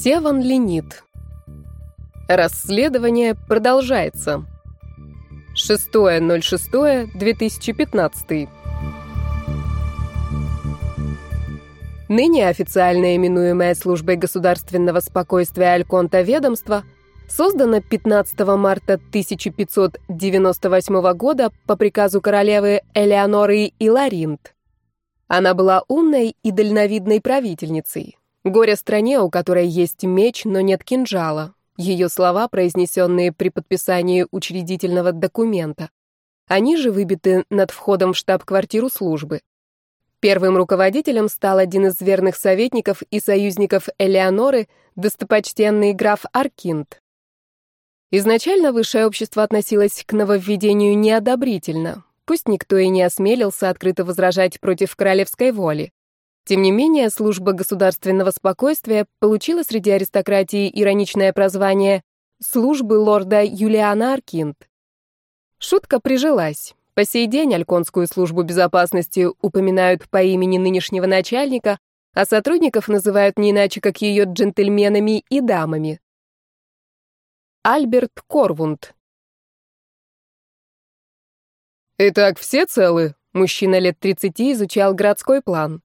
Севан Ленит. Расследование продолжается. 6.06.2015. Ныне официально именуемая службой государственного спокойствия Альконта ведомство создано 15 марта 1598 года по приказу королевы Элеоноры Иларинт. Она была умной и дальновидной правительницей, Горе стране, у которой есть меч, но нет кинжала. Ее слова, произнесенные при подписании учредительного документа. Они же выбиты над входом в штаб-квартиру службы. Первым руководителем стал один из верных советников и союзников Элеоноры, достопочтенный граф Аркинт. Изначально высшее общество относилось к нововведению неодобрительно, пусть никто и не осмелился открыто возражать против королевской воли. Тем не менее, служба государственного спокойствия получила среди аристократии ироничное прозвание «службы лорда Юлиана Аркинт». Шутка прижилась. По сей день Альконскую службу безопасности упоминают по имени нынешнего начальника, а сотрудников называют не иначе, как ее джентльменами и дамами. Альберт Корвунд. «Итак, все целы?» Мужчина лет 30 изучал городской план.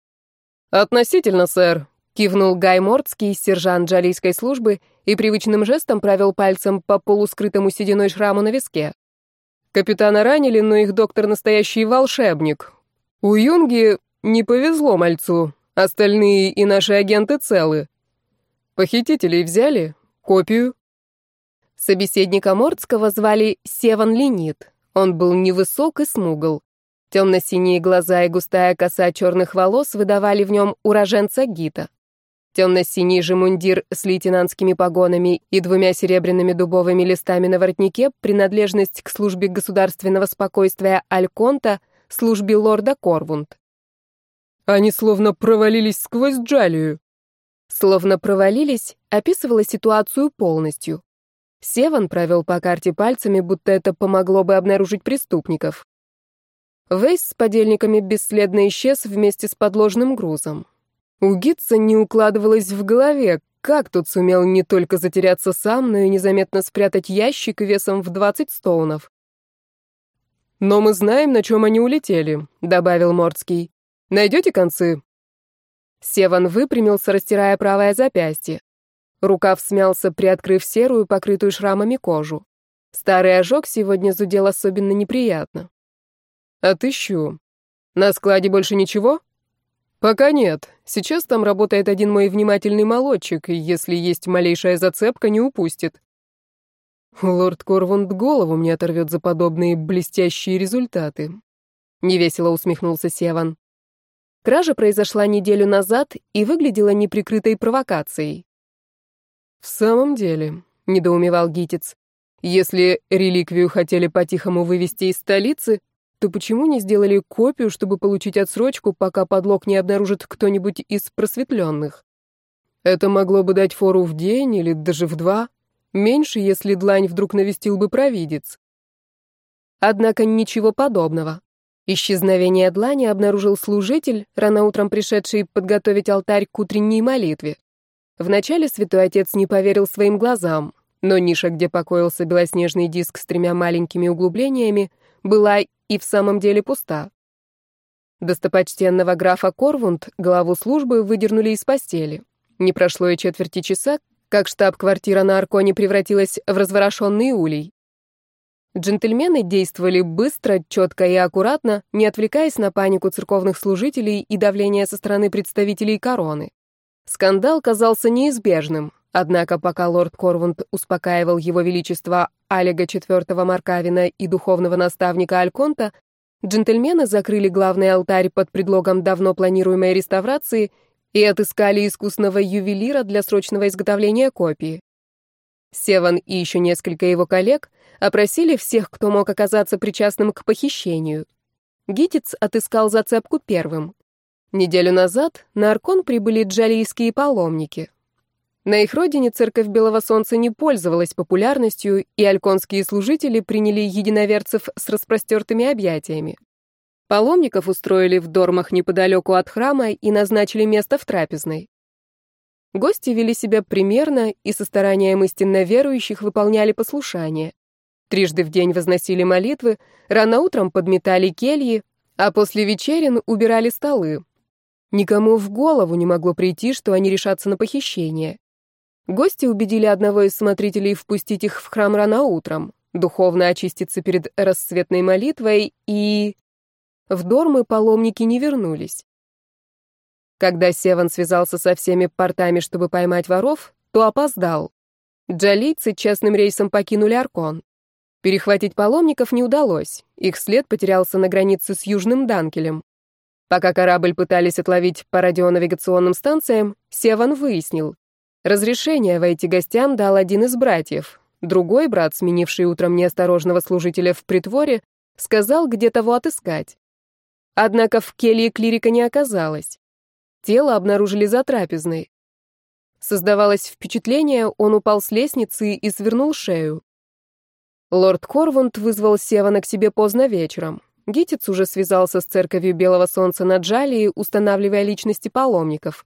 «Относительно, сэр», — кивнул Гай Мортский, сержант джалийской службы, и привычным жестом провел пальцем по полускрытому сединой шраму на виске. «Капитана ранили, но их доктор настоящий волшебник. У Юнги не повезло мальцу, остальные и наши агенты целы. Похитителей взяли? Копию?» Собеседника Мортского звали Севан Ленит. Он был невысок и смугл. Темно-синие глаза и густая коса черных волос выдавали в нем уроженца Гита. Темно-синий же мундир с лейтенантскими погонами и двумя серебряными дубовыми листами на воротнике, принадлежность к службе государственного спокойствия Альконта, службе лорда Корвунд. Они словно провалились сквозь джалию. Словно провалились, описывала ситуацию полностью. Севан провел по карте пальцами, будто это помогло бы обнаружить преступников. Вейс с подельниками бесследно исчез вместе с подложным грузом. У Гитца не укладывалось в голове, как тот сумел не только затеряться сам, но и незаметно спрятать ящик весом в 20 стоунов. «Но мы знаем, на чем они улетели», — добавил Мордский. «Найдете концы?» Севан выпрямился, растирая правое запястье. Рукав смялся, приоткрыв серую, покрытую шрамами кожу. Старый ожог сегодня зудел особенно неприятно. Отыщу. На складе больше ничего? Пока нет. Сейчас там работает один мой внимательный молодчик, и если есть малейшая зацепка, не упустит. Лорд Корвунд голову мне оторвет за подобные блестящие результаты. Невесело усмехнулся Севан. Кража произошла неделю назад и выглядела неприкрытой провокацией. В самом деле, недоумевал Гитец, если реликвию хотели по-тихому вывести из столицы, то почему не сделали копию, чтобы получить отсрочку, пока подлог не обнаружит кто-нибудь из просветленных? Это могло бы дать фору в день или даже в два. Меньше, если длань вдруг навестил бы провидец. Однако ничего подобного. Исчезновение длани обнаружил служитель, рано утром пришедший подготовить алтарь к утренней молитве. Вначале святой отец не поверил своим глазам, но ниша, где покоился белоснежный диск с тремя маленькими углублениями, была и в самом деле пуста. Достопочтенного графа Корвунд, главу службы, выдернули из постели. Не прошло и четверти часа, как штаб-квартира на Арконе превратилась в разворошенный улей. Джентльмены действовали быстро, четко и аккуратно, не отвлекаясь на панику церковных служителей и давление со стороны представителей короны. Скандал казался неизбежным, однако пока лорд Корвунд успокаивал его величество Алига IV Маркавина и духовного наставника Альконта, джентльмены закрыли главный алтарь под предлогом давно планируемой реставрации и отыскали искусного ювелира для срочного изготовления копии. Севан и еще несколько его коллег опросили всех, кто мог оказаться причастным к похищению. Гитец отыскал зацепку первым. Неделю назад на Аркон прибыли джалийские паломники. На их родине церковь Белого Солнца не пользовалась популярностью, и альконские служители приняли единоверцев с распростертыми объятиями. Паломников устроили в дормах неподалеку от храма и назначили место в трапезной. Гости вели себя примерно и со старанием истинно верующих выполняли послушание. Трижды в день возносили молитвы, рано утром подметали кельи, а после вечерин убирали столы. Никому в голову не могло прийти, что они решатся на похищение. Гости убедили одного из смотрителей впустить их в храм рано утром, духовно очиститься перед рассветной молитвой и... В Дормы паломники не вернулись. Когда Севан связался со всеми портами, чтобы поймать воров, то опоздал. Джалийцы частным рейсом покинули Аркон. Перехватить паломников не удалось, их след потерялся на границе с Южным Данкелем. Пока корабль пытались отловить по радионавигационным станциям, Севан выяснил. Разрешение войти гостям дал один из братьев. Другой брат, сменивший утром неосторожного служителя в притворе, сказал, где того отыскать. Однако в келье клирика не оказалось. Тело обнаружили за трапезной. Создавалось впечатление, он упал с лестницы и свернул шею. Лорд Корвунд вызвал Севана к себе поздно вечером. Гитец уже связался с церковью Белого Солнца на Джалии, устанавливая личности паломников.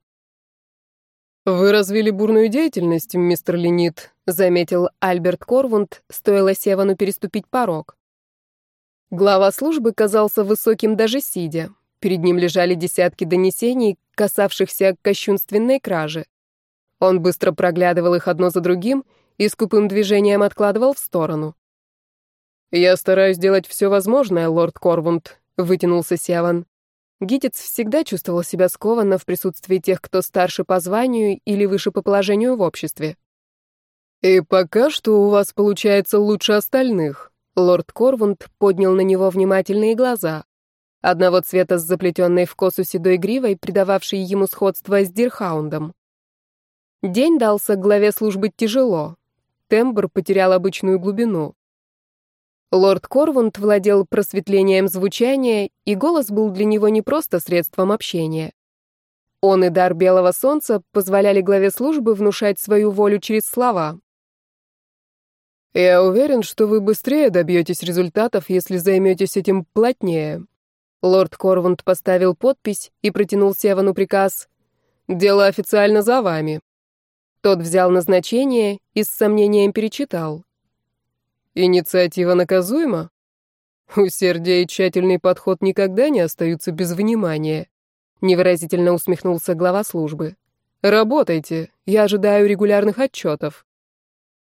«Вы развили бурную деятельность, мистер Ленит», — заметил Альберт Корвунд, стоило Севану переступить порог. Глава службы казался высоким даже сидя. Перед ним лежали десятки донесений, касавшихся кощунственной кражи. Он быстро проглядывал их одно за другим и скупым движением откладывал в сторону. «Я стараюсь делать все возможное, лорд Корвунд», — вытянулся Севан. Гитец всегда чувствовал себя скованно в присутствии тех, кто старше по званию или выше по положению в обществе. «И пока что у вас получается лучше остальных», — лорд Корвунд поднял на него внимательные глаза одного цвета с заплетенной в косу седой гривой, придававшей ему сходство с Дирхаундом. День дался главе службы тяжело. Тембр потерял обычную глубину. Лорд Корвунд владел просветлением звучания, и голос был для него не просто средством общения. Он и дар белого солнца позволяли главе службы внушать свою волю через слова. «Я уверен, что вы быстрее добьетесь результатов, если займетесь этим плотнее», Лорд Корвунд поставил подпись и протянул Севану приказ «Дело официально за вами». Тот взял назначение и с сомнением перечитал. «Инициатива наказуема?» «Усердие и тщательный подход никогда не остаются без внимания», — невыразительно усмехнулся глава службы. «Работайте, я ожидаю регулярных отчетов».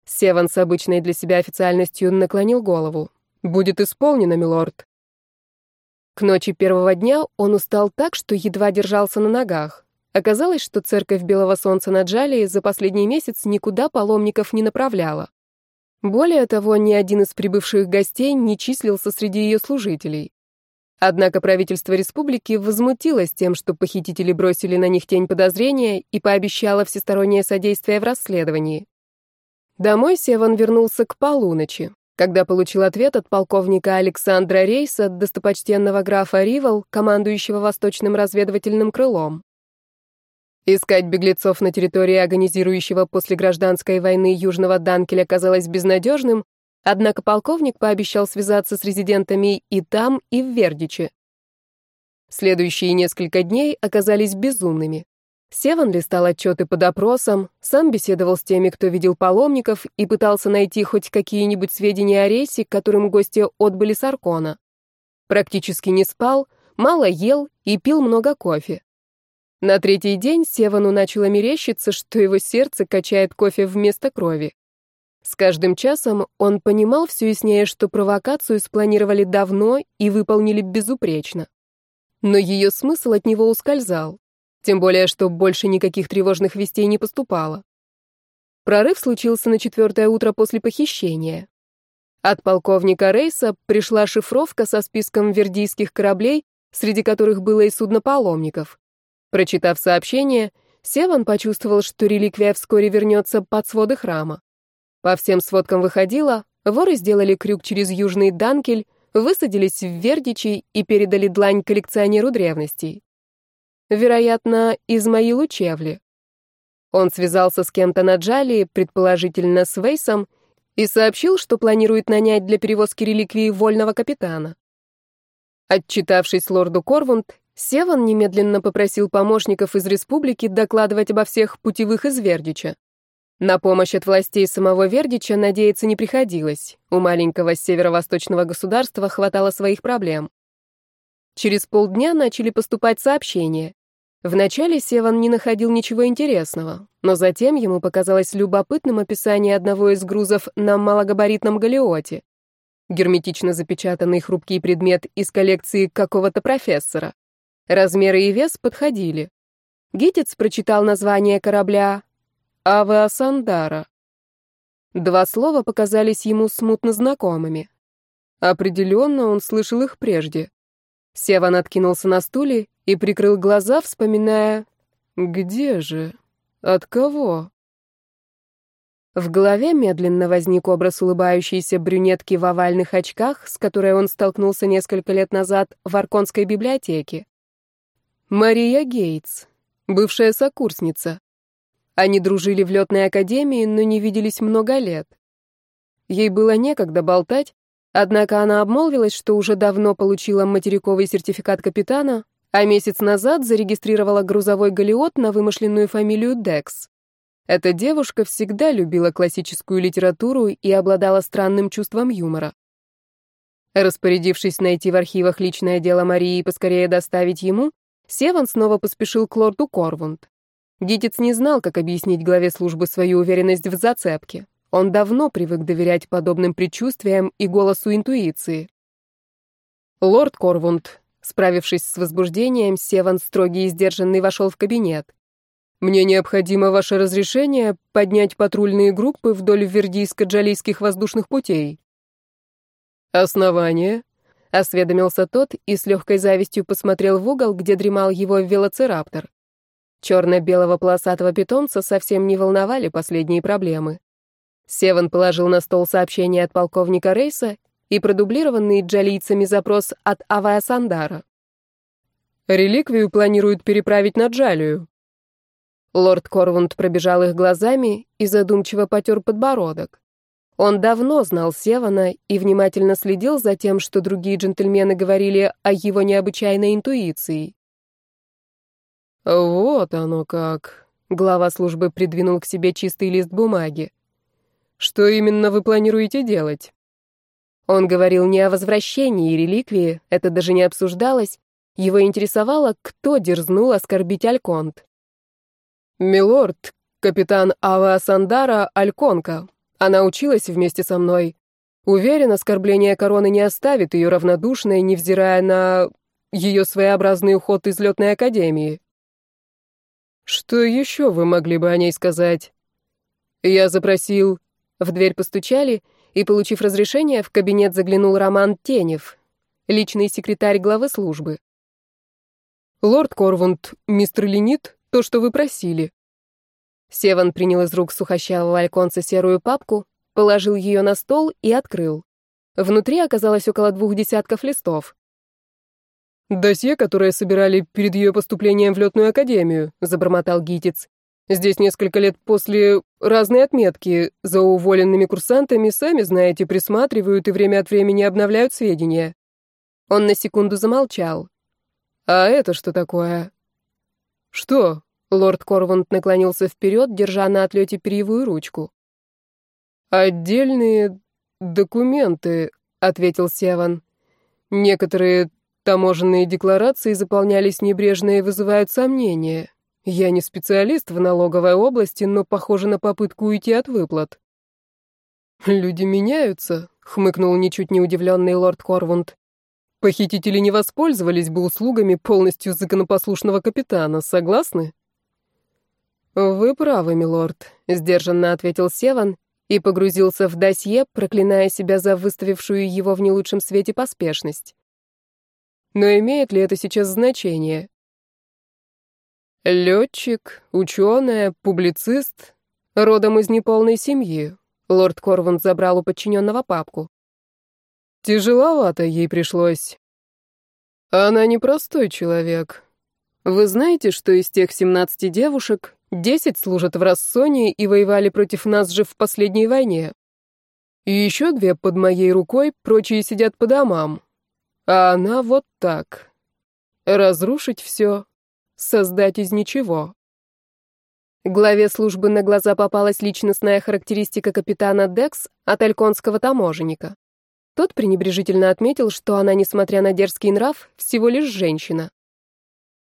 Севан с обычной для себя официальностью наклонил голову. «Будет исполнено, милорд». К ночи первого дня он устал так, что едва держался на ногах. Оказалось, что церковь Белого Солнца на Джалии за последний месяц никуда паломников не направляла. Более того, ни один из прибывших гостей не числился среди ее служителей. Однако правительство республики возмутилось тем, что похитители бросили на них тень подозрения и пообещало всестороннее содействие в расследовании. Домой Севан вернулся к полуночи когда получил ответ от полковника Александра Рейса, достопочтенного графа Ривал, командующего Восточным разведывательным крылом. Искать беглецов на территории агонизирующего после гражданской войны Южного Данкеля казалось безнадежным, однако полковник пообещал связаться с резидентами и там, и в Вердиче. Следующие несколько дней оказались безумными. Севан листал отчеты по допросам, сам беседовал с теми, кто видел паломников, и пытался найти хоть какие-нибудь сведения о рейсе, которым гости отбыли с Аркона. Практически не спал, мало ел и пил много кофе. На третий день Севану начало мерещиться, что его сердце качает кофе вместо крови. С каждым часом он понимал все яснее, что провокацию спланировали давно и выполнили безупречно. Но ее смысл от него ускользал. Тем более, что больше никаких тревожных вестей не поступало. Прорыв случился на четвертое утро после похищения. От полковника Рейса пришла шифровка со списком вердийских кораблей, среди которых было и судно паломников. Прочитав сообщение, Севан почувствовал, что реликвия вскоре вернется под своды храма. По всем сводкам выходило, воры сделали крюк через Южный Данкель, высадились в Вердичи и передали длань коллекционеру древностей. Вероятно, Измаилу Чевли. Он связался с кем-то на Джалии, предположительно с Вейсом, и сообщил, что планирует нанять для перевозки реликвии вольного капитана. Отчитавшись лорду Корвунд, Севан немедленно попросил помощников из республики докладывать обо всех путевых из Вердича. На помощь от властей самого Вердича надеяться не приходилось. У маленького северо-восточного государства хватало своих проблем. Через полдня начали поступать сообщения. Вначале Севан не находил ничего интересного, но затем ему показалось любопытным описание одного из грузов на малогабаритном галеоте. Герметично запечатанный хрупкий предмет из коллекции какого-то профессора. Размеры и вес подходили. Гитец прочитал название корабля «Авеасандара». Два слова показались ему смутно знакомыми. Определенно он слышал их прежде. Севан откинулся на стуле и прикрыл глаза, вспоминая «Где же? От кого?» В голове медленно возник образ улыбающейся брюнетки в овальных очках, с которой он столкнулся несколько лет назад в Арконской библиотеке. Мария Гейтс, бывшая сокурсница. Они дружили в летной академии, но не виделись много лет. Ей было некогда болтать, однако она обмолвилась, что уже давно получила материковый сертификат капитана, а месяц назад зарегистрировала грузовой галеот на вымышленную фамилию Декс. Эта девушка всегда любила классическую литературу и обладала странным чувством юмора. Распорядившись найти в архивах личное дело Марии и поскорее доставить ему, Севан снова поспешил к лорду Корвунд. Дитец не знал, как объяснить главе службы свою уверенность в зацепке. Он давно привык доверять подобным предчувствиям и голосу интуиции. «Лорд Корвунд, Справившись с возбуждением, Севан, строгий и сдержанный, вошел в кабинет. «Мне необходимо ваше разрешение поднять патрульные группы вдоль вердийско-джалийских воздушных путей». «Основание?» — осведомился тот и с легкой завистью посмотрел в угол, где дремал его велоцираптор. Черно-белого полосатого питомца совсем не волновали последние проблемы. Севан положил на стол сообщение от полковника Рейса и продублированный джалийцами запрос от Авая Сандара. Реликвию планируют переправить на Джалию. Лорд Корвунд пробежал их глазами и задумчиво потер подбородок. Он давно знал Севана и внимательно следил за тем, что другие джентльмены говорили о его необычайной интуиции. «Вот оно как», — глава службы придвинул к себе чистый лист бумаги. «Что именно вы планируете делать?» Он говорил не о возвращении реликвии, это даже не обсуждалось. Его интересовало, кто дерзнул оскорбить Альконт. «Милорд, капитан Ава Сандара Альконка. Она училась вместе со мной. Уверен, оскорбление короны не оставит ее равнодушной, невзирая на ее своеобразный уход из летной академии. Что еще вы могли бы о ней сказать? Я запросил... В дверь постучали, и, получив разрешение, в кабинет заглянул Роман Тенев, личный секретарь главы службы. «Лорд Корвунд, мистер Ленит, то, что вы просили». Севан принял из рук сухощавого альконца серую папку, положил ее на стол и открыл. Внутри оказалось около двух десятков листов. «Досье, которое собирали перед ее поступлением в летную академию», — забормотал Гитец. Здесь несколько лет после разные отметки. За уволенными курсантами, сами знаете, присматривают и время от времени обновляют сведения. Он на секунду замолчал. А это что такое? Что? Лорд Корвунд наклонился вперед, держа на отлете перьевую ручку. «Отдельные документы», — ответил Севан. «Некоторые таможенные декларации заполнялись небрежно и вызывают сомнения. Я не специалист в налоговой области, но похоже на попытку уйти от выплат. Люди меняются, хмыкнул ничуть не удивленный лорд Корвунд. Похитители не воспользовались бы услугами полностью законопослушного капитана, согласны? Вы правы, милорд, сдержанно ответил Севан и погрузился в досье, проклиная себя за выставившую его в не лучшем свете поспешность. Но имеет ли это сейчас значение? Летчик, ученая, публицист, родом из неполной семьи. Лорд Корван забрал у подчиненного папку. Тяжеловато ей пришлось. Она непростой человек. Вы знаете, что из тех 17 девушек 10 служат в Рассоне и воевали против нас же в последней войне. И еще две под моей рукой, прочие сидят по домам. А она вот так. Разрушить все, создать из ничего. Главе службы на глаза попалась личностная характеристика капитана Декс от альконского таможенника. Тот пренебрежительно отметил, что она, несмотря на дерзкий нрав, всего лишь женщина.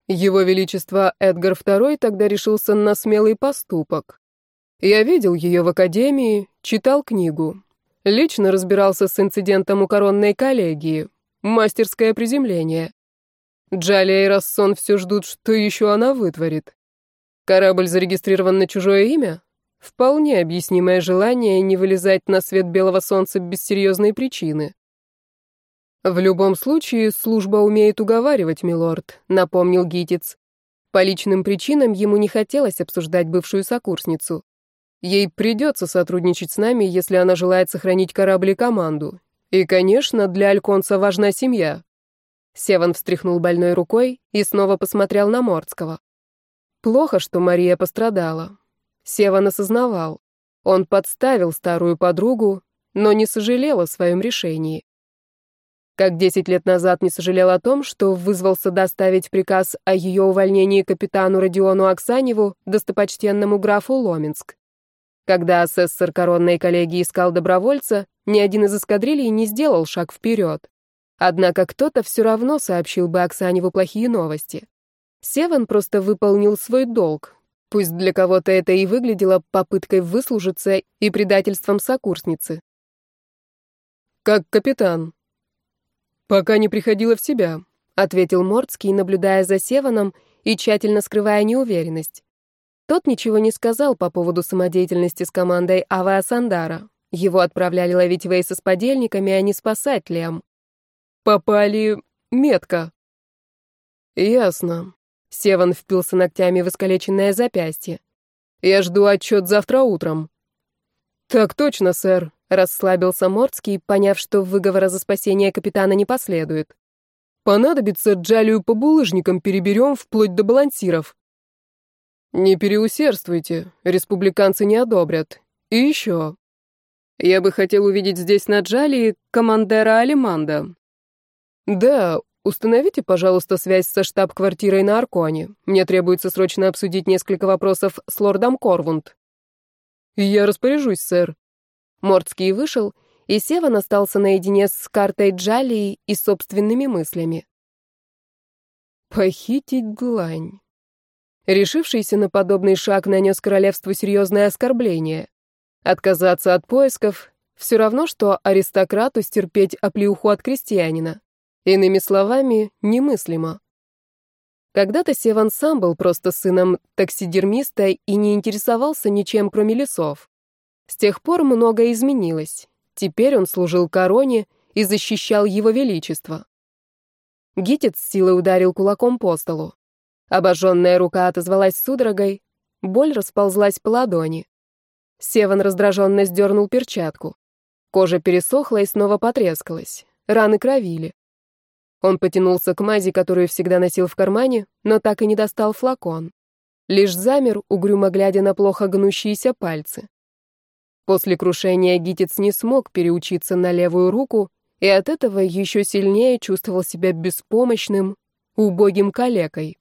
Его Величество Эдгар II тогда решился на смелый поступок. Я видел ее в академии, читал книгу. Лично разбирался с инцидентом у коронной коллегии. Мастерское приземление. Джалия и Рассон все ждут, что еще она вытворит. Корабль зарегистрирован на чужое имя? Вполне объяснимое желание не вылезать на свет белого солнца без серьезной причины. В любом случае, служба умеет уговаривать, милорд, напомнил Гитец. По личным причинам ему не хотелось обсуждать бывшую сокурсницу. Ей придется сотрудничать с нами, если она желает сохранить корабль и команду. И, конечно, для Альконца важна семья. Севан встряхнул больной рукой и снова посмотрел на Мордского. Плохо, что Мария пострадала. Севан осознавал. Он подставил старую подругу, но не сожалел о своем решении. Как десять лет назад не сожалел о том, что вызвался доставить приказ о ее увольнении капитану Родиону Оксаневу, достопочтенному графу Ломинск. Когда асессор коронной коллегии искал добровольца, ни один из эскадрилий не сделал шаг вперед. Однако кто-то все равно сообщил бы Оксаневу плохие новости. Севан просто выполнил свой долг. Пусть для кого-то это и выглядело попыткой выслужиться и предательством сокурсницы. «Как капитан?» «Пока не приходила в себя», — ответил Мордский, наблюдая за Севаном и тщательно скрывая неуверенность. Тот ничего не сказал по поводу самодеятельности с командой Ава Сандара. Его отправляли ловить Вейса с подельниками, а не спасать Лем. «Попали метко». «Ясно. Севан впился ногтями в искалеченное запястье. «Я жду отчет завтра утром». «Так точно, сэр», — расслабился Мордский, поняв, что выговора за спасение капитана не последует. «Понадобится джалию по булыжникам переберем вплоть до балансиров». «Не переусердствуйте, республиканцы не одобрят. И еще. Я бы хотел увидеть здесь на джалии командера Алиманда». «Да, Установите, пожалуйста, связь со штаб-квартирой на Арконе. Мне требуется срочно обсудить несколько вопросов с лордом Корвунд. Я распоряжусь, сэр. Мордский вышел, и Севан остался наедине с картой Джалии и собственными мыслями. Похитить длань. Решившийся на подобный шаг нанес королевству серьезное оскорбление. Отказаться от поисков — все равно, что аристократу стерпеть оплеуху от крестьянина. Иными словами, немыслимо. Когда-то Севан сам был просто сыном таксидермиста и не интересовался ничем, кроме лесов. С тех пор многое изменилось. Теперь он служил короне и защищал его величество. Гитец силой ударил кулаком по столу. Обожженная рука отозвалась судорогой, боль расползлась по ладони. Севан раздраженно сдернул перчатку. Кожа пересохла и снова потрескалась. Раны кровили. Он потянулся к мази, которую всегда носил в кармане, но так и не достал флакон. Лишь замер, угрюмо глядя на плохо гнущиеся пальцы. После крушения Гитец не смог переучиться на левую руку, и от этого еще сильнее чувствовал себя беспомощным, убогим калекой.